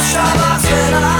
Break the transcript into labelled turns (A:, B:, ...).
A: Nasza cena